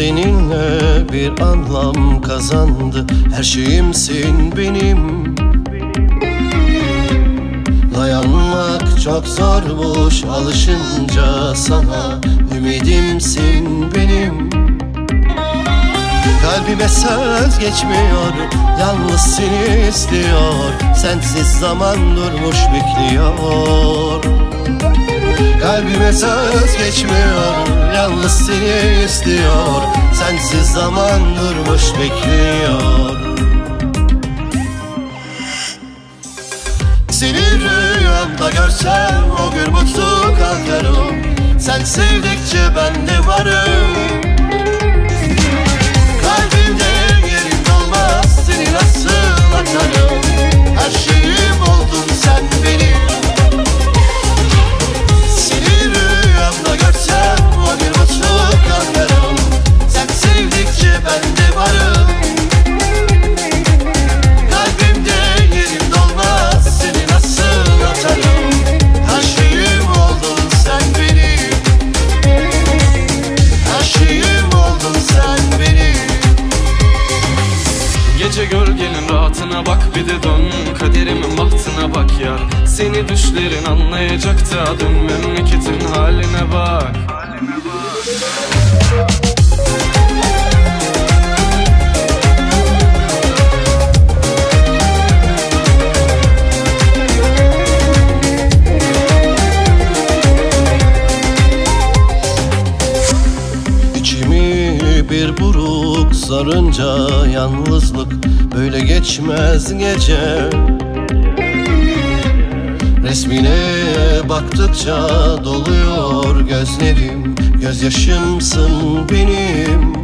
Seninle bir anlam kazandı. Her şeyimsin benim. Dayanmak çok zormuş alışınca sana. Ümidimsin benim. Kalbime söz geçmiyor Yalnız seni istiyor. Sensiz zaman durmuş bekliyor Kalbime söz geçmiyor Yalnız seni istiyor. Sensiz zaman durmuş bekliyor. Seni rüyamda görsem O gün mutlu kalkarım. Sen sevdikçe ben de varım Gece gölgenin rahatına bak bir de dön. Kaderimin bahtına bak yar Seni düşlerin anlayacak da Dön. Memleketin haline bak. İçimi sarınca yalnızlık böyle geçmez gece. Resmine baktıkça doluyor gözlerim Gözyaşımsın benim.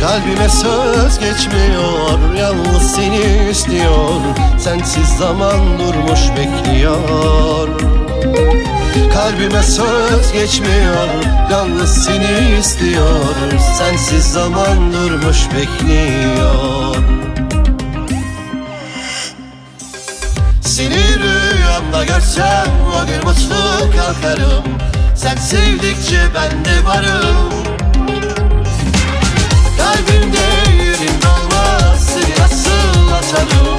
Kalbime söz geçmiyor Yalnız seni istiyor. Sensiz zaman durmuş bekliyor Kalbime söz geçmiyor Yalnız seni istiyor. Sensiz zaman durmuş bekliyor. Seni rüyamda görsem O gün mutlu kalkarım. Sen sevdikçe ben de varım. Kalbimde yerin olmaz Seni nasıl atarım